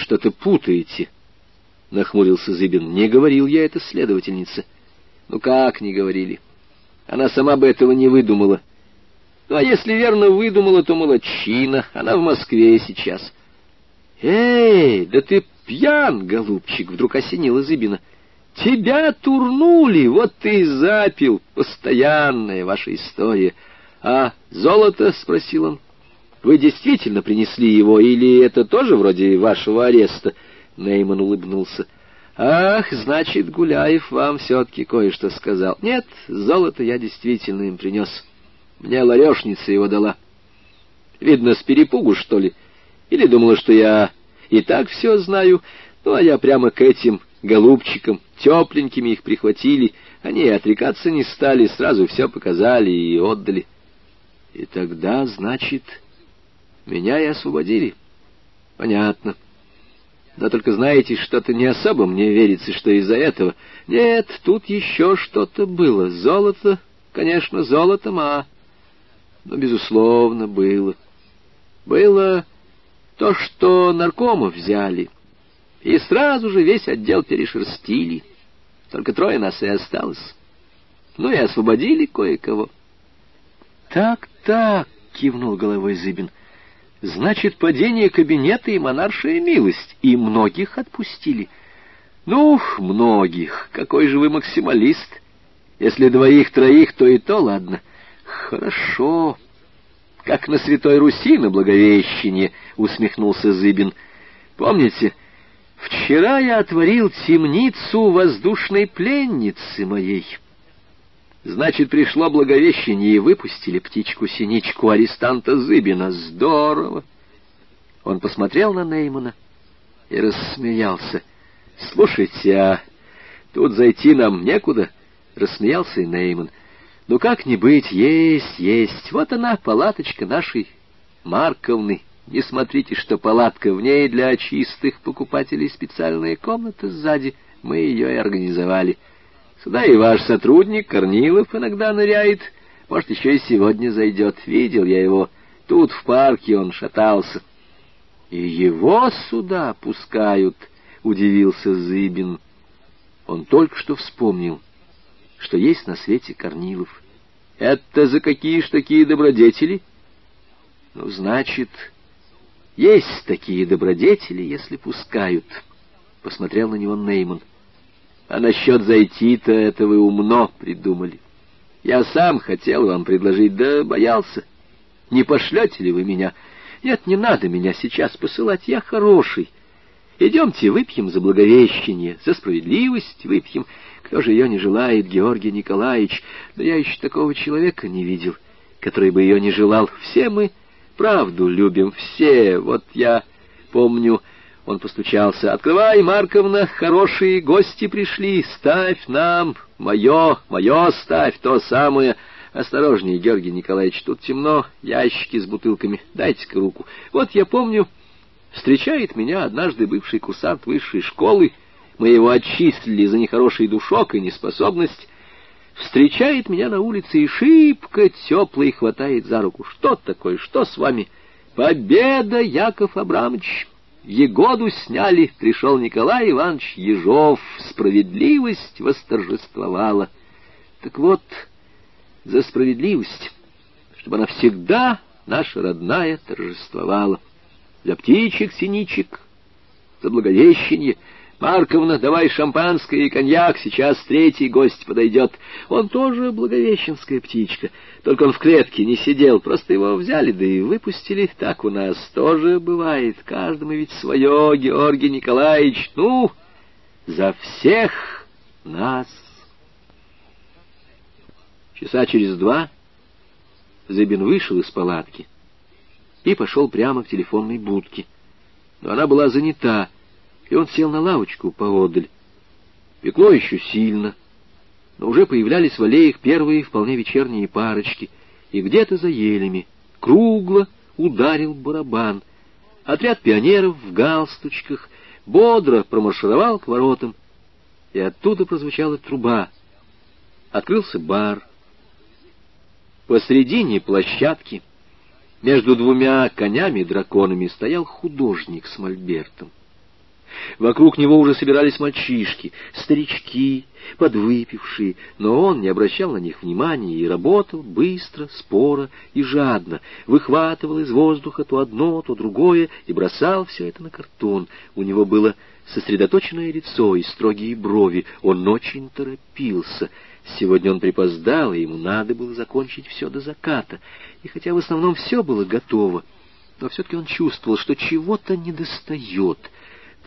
что-то путаете, — нахмурился Зыбин. — Не говорил я это следовательнице. — Ну как не говорили? Она сама бы этого не выдумала. Ну а если верно выдумала, то молодчина. Она в Москве сейчас. — Эй, да ты пьян, голубчик! — вдруг осенила Зыбина. — Тебя турнули, вот ты и запил. Постоянная ваша история. — А золото? — спросил он. — Вы действительно принесли его, или это тоже вроде вашего ареста? Нейман улыбнулся. — Ах, значит, Гуляев вам все-таки кое-что сказал. Нет, золото я действительно им принес. Мне ларешница его дала. Видно, с перепугу, что ли. Или думала, что я и так все знаю. Ну, а я прямо к этим голубчикам, тепленькими их прихватили. Они отрекаться не стали, сразу все показали и отдали. И тогда, значит, меня и освободили. Понятно. Но только знаете, что-то не особо мне верится, что из-за этого. Нет, тут еще что-то было. Золото, конечно, золотом, а... Но, безусловно, было. Было то, что наркомов взяли. И сразу же весь отдел перешерстили. Только трое нас и осталось. Ну и освободили кое-кого. «Так, так», — кивнул головой Зыбин, — «значит, падение кабинета и монаршая милость, и многих отпустили». «Ну, многих. Какой же вы максималист. Если двоих-троих, то и то ладно». «Хорошо. Как на Святой Руси на Благовещение», — усмехнулся Зыбин. «Помните, вчера я отворил темницу воздушной пленницы моей». Значит, пришло благовещение, и выпустили птичку-синичку арестанта Зыбина. Здорово! Он посмотрел на Неймана и рассмеялся. «Слушайте, а тут зайти нам некуда?» — рассмеялся и Нейман. «Ну как не быть, есть, есть. Вот она, палаточка нашей Марковны. Не смотрите, что палатка, в ней для чистых покупателей специальная комната сзади. Мы ее и организовали». Сюда и ваш сотрудник Корнилов иногда ныряет. Может, еще и сегодня зайдет. Видел я его. Тут в парке он шатался. — И его сюда пускают, — удивился Зыбин. Он только что вспомнил, что есть на свете Корнилов. — Это за какие ж такие добродетели? — Ну, значит, есть такие добродетели, если пускают, — посмотрел на него Нейман. А насчет зайти-то это вы умно придумали. Я сам хотел вам предложить, да боялся. Не пошлете ли вы меня? Нет, не надо меня сейчас посылать, я хороший. Идемте, выпьем за благовещение, за справедливость выпьем. Кто же ее не желает, Георгий Николаевич? Да я еще такого человека не видел, который бы ее не желал. Все мы правду любим, все. Вот я помню... Он постучался. «Открывай, Марковна, хорошие гости пришли. Ставь нам мое, мое ставь, то самое. Осторожнее, Георгий Николаевич, тут темно, ящики с бутылками. Дайте-ка руку. Вот я помню, встречает меня однажды бывший курсант высшей школы. Мы его отчислили за нехороший душок и неспособность. Встречает меня на улице и шибко теплый хватает за руку. Что такое? Что с вами? Победа, Яков Абрамович!» Егоду сняли, пришел Николай Иванович Ежов, справедливость восторжествовала. Так вот, за справедливость, чтобы она всегда, наша родная, торжествовала. За птичек-синичек, за благовещение — «Марковна, давай шампанское и коньяк, сейчас третий гость подойдет. Он тоже благовещенская птичка, только он в клетке не сидел, просто его взяли, да и выпустили. Так у нас тоже бывает, каждому ведь свое, Георгий Николаевич. Ну, за всех нас!» Часа через два Зыбин вышел из палатки и пошел прямо к телефонной будке. Но она была занята, и он сел на лавочку поодаль. Пекло еще сильно, но уже появлялись в аллеях первые вполне вечерние парочки, и где-то за елями кругло ударил барабан. Отряд пионеров в галстучках бодро промаршировал к воротам, и оттуда прозвучала труба. Открылся бар. Посредине площадки между двумя конями-драконами стоял художник с мольбертом. Вокруг него уже собирались мальчишки, старички, подвыпившие, но он не обращал на них внимания и работал быстро, споро и жадно, выхватывал из воздуха то одно, то другое и бросал все это на картон. У него было сосредоточенное лицо и строгие брови, он очень торопился. Сегодня он припоздал, и ему надо было закончить все до заката, и хотя в основном все было готово, но все-таки он чувствовал, что чего-то недостает —